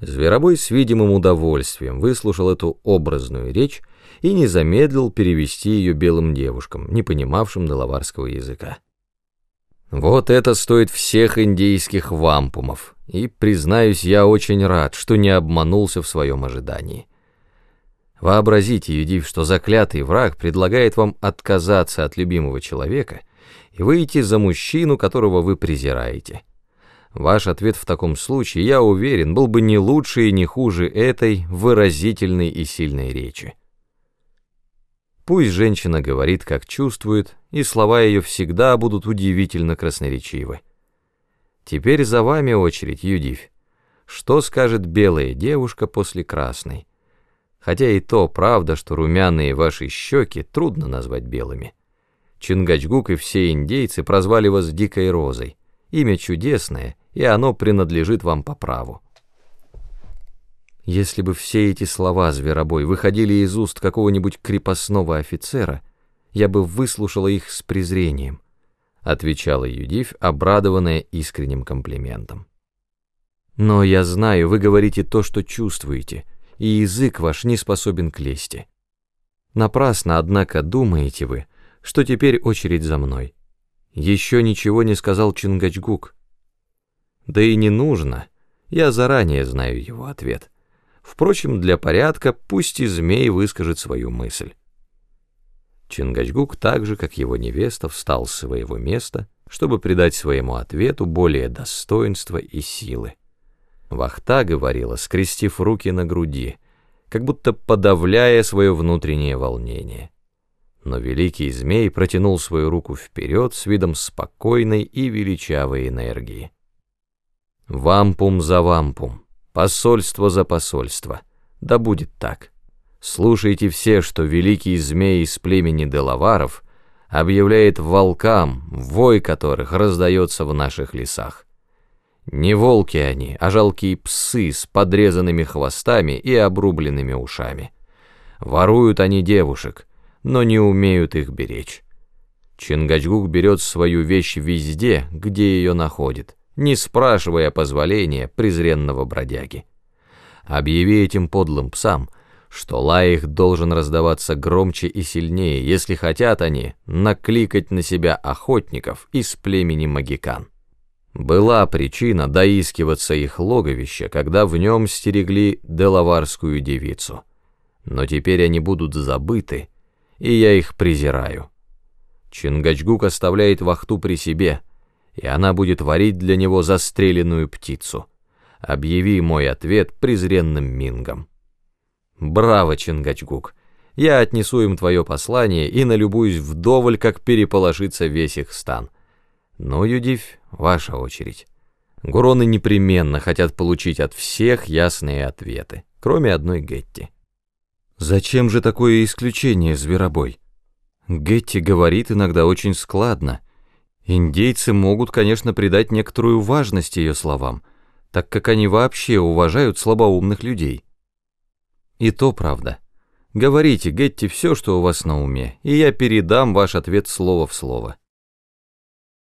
Зверобой с видимым удовольствием выслушал эту образную речь и не замедлил перевести ее белым девушкам, не понимавшим делаварского языка. Вот это стоит всех индейских вампумов, и, признаюсь, я очень рад, что не обманулся в своем ожидании. Вообразите, Юдив, что заклятый враг предлагает вам отказаться от любимого человека и выйти за мужчину, которого вы презираете. Ваш ответ в таком случае, я уверен, был бы не лучше и не хуже этой выразительной и сильной речи. Пусть женщина говорит, как чувствует, и слова ее всегда будут удивительно красноречивы. Теперь за вами очередь, Юдивь. Что скажет белая девушка после красной? Хотя и то правда, что румяные ваши щеки трудно назвать белыми. Чингачгук и все индейцы прозвали вас Дикой Розой. Имя чудесное, и оно принадлежит вам по праву. Если бы все эти слова, зверобой, выходили из уст какого-нибудь крепостного офицера, я бы выслушала их с презрением, отвечала Юдивь, обрадованная искренним комплиментом. Но я знаю, вы говорите то, что чувствуете, и язык ваш не способен к лести. Напрасно, однако, думаете вы, что теперь очередь за мной. Еще ничего не сказал Чингачгук. Да и не нужно, я заранее знаю его ответ. Впрочем, для порядка пусть и змей выскажет свою мысль. Чингачгук так же, как его невеста, встал с своего места, чтобы придать своему ответу более достоинства и силы. Вахта говорила, скрестив руки на груди, как будто подавляя свое внутреннее волнение. Но великий змей протянул свою руку вперед с видом спокойной и величавой энергии. «Вампум за вампум, посольство за посольство, да будет так. Слушайте все, что великий змей из племени Делаваров объявляет волкам, вой которых раздается в наших лесах. Не волки они, а жалкие псы с подрезанными хвостами и обрубленными ушами. Воруют они девушек, но не умеют их беречь. Чингачгук берет свою вещь везде, где ее находит, не спрашивая позволения презренного бродяги. Объяви этим подлым псам, что лай их должен раздаваться громче и сильнее, если хотят они накликать на себя охотников из племени Магикан. Была причина доискиваться их логовища, когда в нем стерегли делаварскую девицу. Но теперь они будут забыты, и я их презираю. Чингачгук оставляет вахту при себе, и она будет варить для него застреленную птицу. Объяви мой ответ презренным мингом. Браво, Чингачгук! Я отнесу им твое послание и налюбуюсь вдоволь, как переполошится весь их стан. Но, Юдивь, ваша очередь. Гуроны непременно хотят получить от всех ясные ответы, кроме одной Гетти. Зачем же такое исключение, зверобой? Гетти говорит иногда очень складно. Индейцы могут, конечно, придать некоторую важность ее словам, так как они вообще уважают слабоумных людей. И то правда. Говорите, Гетти, все, что у вас на уме, и я передам ваш ответ слово в слово.